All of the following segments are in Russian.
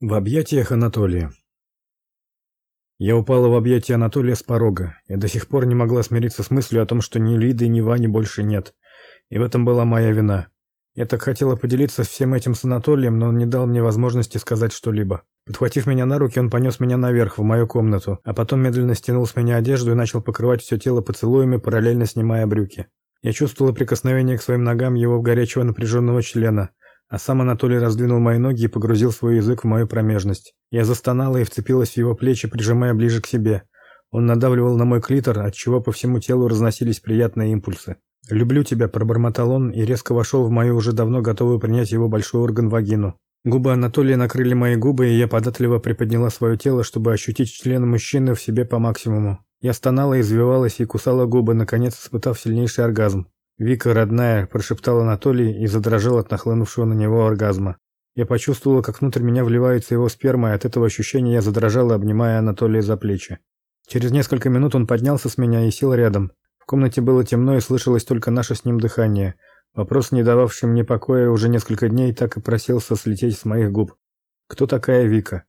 В объятиях Анатолия. Я упала в объятия Анатолия с порога. Я до сих пор не могла смириться с мыслью о том, что ни Лиды, ни Вани больше нет. И в этом была моя вина. Я так хотела поделиться всем этим с Анатолием, но он не дал мне возможности сказать что-либо. Подхватив меня на руки, он понес меня наверх, в мою комнату, а потом медленно стянул с меня одежду и начал покрывать все тело поцелуями, параллельно снимая брюки. Я чувствовала прикосновение к своим ногам его горячего напряженного члена, а сам Анатолий раздвинул мои ноги и погрузил свой язык в мою промежность. Я застонала и вцепилась в его плечи, прижимая ближе к себе. Он надавливал на мой клитор, отчего по всему телу разносились приятные импульсы. «Люблю тебя», – пробормотал он и резко вошел в мою уже давно готовую принять его большой орган вагину. Губы Анатолия накрыли мои губы, и я податливо приподняла свое тело, чтобы ощутить член мужчины в себе по максимуму. Я стонала, извивалась и кусала губы, наконец испытав сильнейший оргазм. «Вика, родная», – прошептал Анатолий и задрожал от нахлынувшего на него оргазма. Я почувствовала, как внутрь меня вливается его сперма, и от этого ощущения я задрожала, обнимая Анатолия за плечи. Через несколько минут он поднялся с меня и сел рядом. В комнате было темно и слышалось только наше с ним дыхание. Вопрос, не дававший мне покоя уже несколько дней, так и просился слететь с моих губ. «Кто такая Вика?»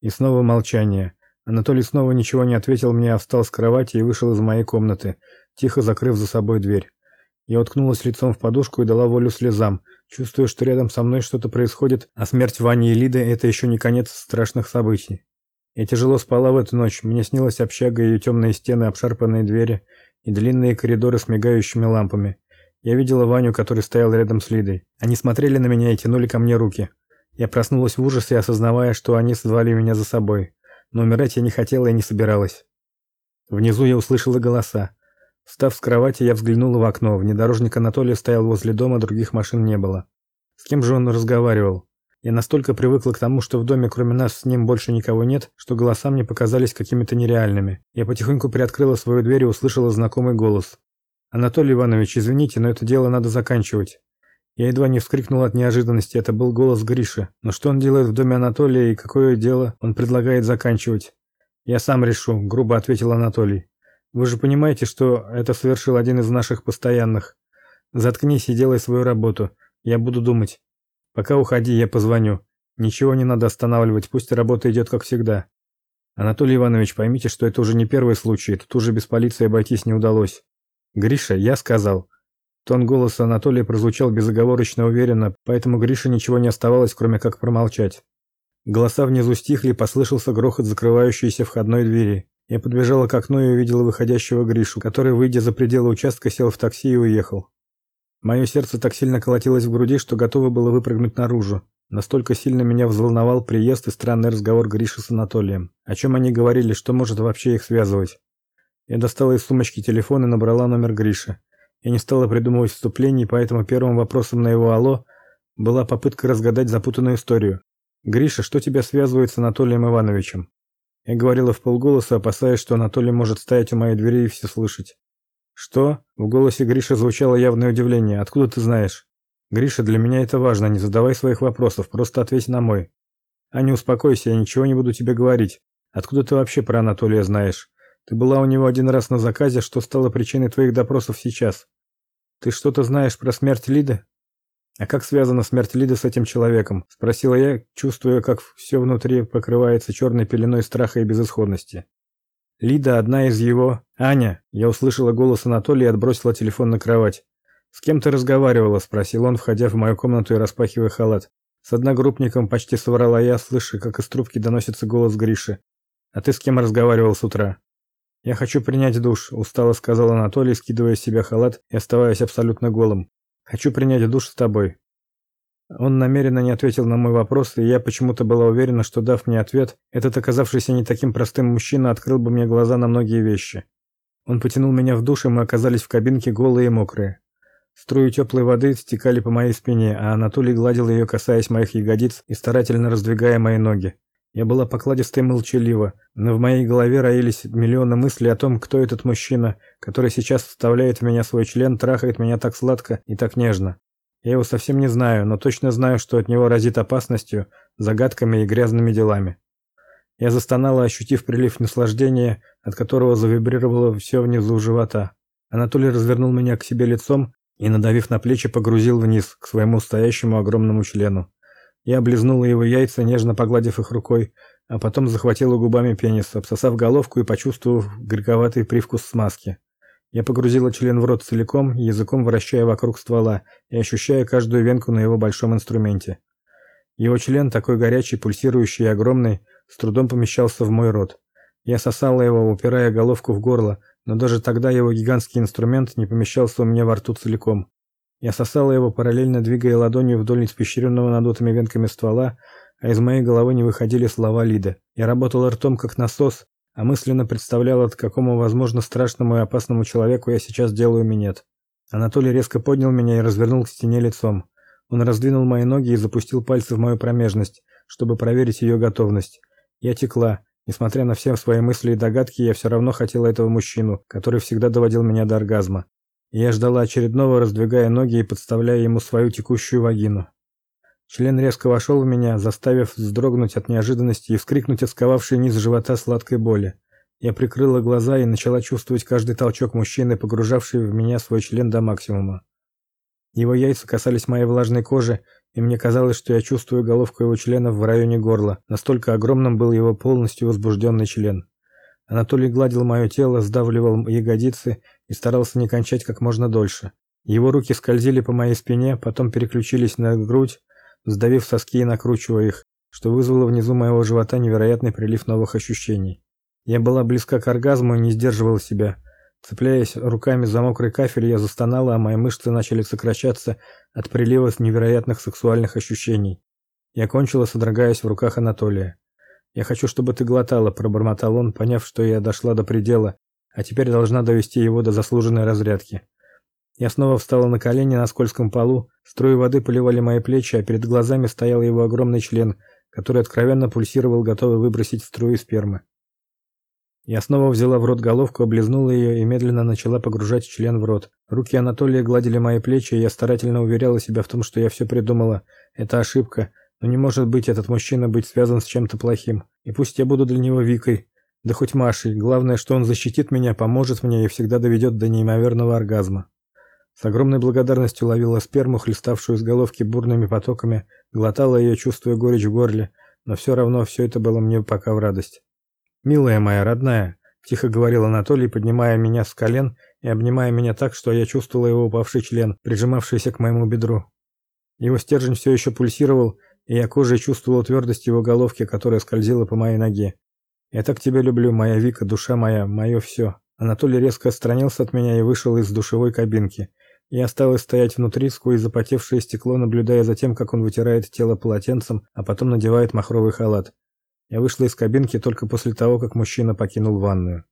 И снова молчание. Анатолий снова ничего не ответил мне, а встал с кровати и вышел из моей комнаты, тихо закрыв за собой дверь. Я уткнулась лицом в подушку и дала волю слезам, чувствуя, что рядом со мной что-то происходит, а смерть Вани и Лиды – это еще не конец страшных событий. Я тяжело спала в эту ночь, мне снилась общага ее темные стены, обшарпанные двери и длинные коридоры с мигающими лампами. Я видела Ваню, который стоял рядом с Лидой. Они смотрели на меня и тянули ко мне руки. Я проснулась в ужасе, осознавая, что они звали меня за собой. Но умирать я не хотела и не собиралась. Внизу я услышала голоса. Встав с кровати, я взглянула в окно. Внедорожник Анатолия стоял возле дома, других машин не было. С кем же он разговаривал? Я настолько привыкла к тому, что в доме кроме нас с ним больше никого нет, что голоса мне показались какими-то нереальными. Я потихоньку приоткрыла свою дверь и услышала знакомый голос. «Анатолий Иванович, извините, но это дело надо заканчивать». Я едва не вскрикнула от неожиданности, это был голос Гриши. Но что он делает в доме Анатолия и какое дело он предлагает заканчивать? «Я сам решу», — грубо ответил Анатолий. Вы же понимаете, что это совершил один из наших постоянных. Заткнись и делай свою работу. Я буду думать. Пока уходи, я позвоню. Ничего не надо останавливать, пусть работа идет как всегда. Анатолий Иванович, поймите, что это уже не первый случай, тут уже без полиции обойтись не удалось. Гриша, я сказал. Тон голоса Анатолия прозвучал безоговорочно уверенно, поэтому Грише ничего не оставалось, кроме как промолчать. Голоса внизу стихли, послышался грохот закрывающейся входной двери. Я подбежала к окну и увидела выходящего Гришу, который, выйдя за пределы участка, сел в такси и уехал. Мое сердце так сильно колотилось в груди, что готово было выпрыгнуть наружу. Настолько сильно меня взволновал приезд и странный разговор Гриши с Анатолием. О чем они говорили, что может вообще их связывать? Я достала из сумочки телефон и набрала номер Гриши. Я не стала придумывать вступлений, поэтому первым вопросом на его «Алло» была попытка разгадать запутанную историю. «Гриша, что тебя связывает с Анатолием Ивановичем?» Я говорила вполголоса, опасаясь, что Анатолий может стоять у моей двери и все слышать. «Что?» В голосе Гриши звучало явное удивление. «Откуда ты знаешь?» «Гриша, для меня это важно. Не задавай своих вопросов. Просто ответь на мой». «Аня, успокойся. Я ничего не буду тебе говорить. Откуда ты вообще про Анатолия знаешь? Ты была у него один раз на заказе. Что стало причиной твоих допросов сейчас? Ты что-то знаешь про смерть Лиды?» «А как связана смерть Лиды с этим человеком?» – спросила я, чувствуя, как все внутри покрывается черной пеленой страха и безысходности. Лида одна из его... «Аня!» – я услышала голос Анатолия и отбросила телефон на кровать. «С кем ты разговаривала?» – спросил он, входя в мою комнату и распахивая халат. С одногруппником почти соврала я, слыша, как из трубки доносится голос Гриши. «А ты с кем разговаривал с утра?» «Я хочу принять душ», – устало сказал Анатолий, скидывая с себя халат и оставаясь абсолютно голым. Хочу принять душ с тобой. Он намеренно не ответил на мой вопрос, и я почему-то была уверена, что дав мне ответ, этот оказавшийся не таким простым мужчина открыл бы мне глаза на многие вещи. Он потянул меня в душ, и мы оказались в кабинке голые и мокрые. Струи теплой воды стекали по моей спине, а Анатолий гладил ее, касаясь моих ягодиц и старательно раздвигая мои ноги. Я была покладиста и молчалива, но в моей голове роились миллионы мыслей о том, кто этот мужчина, который сейчас вставляет в меня свой член, трахает меня так сладко и так нежно. Я его совсем не знаю, но точно знаю, что от него разит опасностью, загадками и грязными делами. Я застонала, ощутив прилив наслаждения, от которого завибрировало все внизу живота. Анатолий развернул меня к себе лицом и, надавив на плечи, погрузил вниз, к своему стоящему огромному члену. Я облизнула его яйца, нежно погладив их рукой, а потом захватила губами пенис, обсосав головку и почувствовав горьковатый привкус смазки. Я погрузила член в рот целиком, языком вращая вокруг ствола и ощущая каждую венку на его большом инструменте. Его член, такой горячий, пульсирующий и огромный, с трудом помещался в мой рот. Я сосала его, упирая головку в горло, но даже тогда его гигантский инструмент не помещался у меня во рту целиком. Я сосала его, параллельно двигая ладонью вдоль испещренного надутыми венками ствола, а из моей головы не выходили слова Лиды. Я работала ртом как насос, а мысленно представляла, от какому, возможно, страшному и опасному человеку я сейчас делаю минет. Анатолий резко поднял меня и развернул к стене лицом. Он раздвинул мои ноги и запустил пальцы в мою промежность, чтобы проверить ее готовность. Я текла. Несмотря на все свои мысли и догадки, я все равно хотела этого мужчину, который всегда доводил меня до оргазма. Я ждала очередного, раздвигая ноги и подставляя ему свою текущую вагину. Член резко вошел в меня, заставив вздрогнуть от неожиданности и вскрикнуть от сковавшей низ живота сладкой боли. Я прикрыла глаза и начала чувствовать каждый толчок мужчины, погружавший в меня свой член до максимума. Его яйца касались моей влажной кожи, и мне казалось, что я чувствую головку его члена в районе горла. Настолько огромным был его полностью возбужденный член. Анатолий гладил мое тело, сдавливал ягодицы и старался не кончать как можно дольше. Его руки скользили по моей спине, потом переключились на грудь, сдавив соски и накручивая их, что вызвало внизу моего живота невероятный прилив новых ощущений. Я была близка к оргазму и не сдерживала себя. Цепляясь руками за мокрый кафель, я застонала, а мои мышцы начали сокращаться от прилива невероятных сексуальных ощущений. Я кончила, содрогаясь в руках Анатолия. «Я хочу, чтобы ты глотала», – пробормотал он, поняв, что я дошла до предела, а теперь должна довести его до заслуженной разрядки. Я снова встала на колени на скользком полу, струи воды поливали мои плечи, а перед глазами стоял его огромный член, который откровенно пульсировал, готовый выбросить струи спермы. Я снова взяла в рот головку, облизнула ее и медленно начала погружать член в рот. Руки Анатолия гладили мои плечи, и я старательно уверяла себя в том, что я все придумала. Это ошибка, но не может быть этот мужчина быть связан с чем-то плохим. И пусть я буду для него Викой, да хоть Машей. Главное, что он защитит меня, поможет мне и всегда доведет до неимоверного оргазма. С огромной благодарностью ловила сперму, хлеставшую из головки бурными потоками, глотала ее, чувствуя горечь в горле, но все равно все это было мне пока в радость. «Милая моя, родная», – тихо говорил Анатолий, поднимая меня с колен и обнимая меня так, что я чувствовала его упавший член, прижимавшийся к моему бедру. Его стержень все еще пульсировал, и я кожей чувствовала твердость его головки, которая скользила по моей ноге. «Я так тебя люблю, моя Вика, душа моя, мое все». Анатолий резко отстранился от меня и вышел из душевой кабинки. Я осталась стоять внутри сквозь запотевшее стекло, наблюдая за тем, как он вытирает тело полотенцем, а потом надевает махровый халат. Я вышла из кабинки только после того, как мужчина покинул ванную.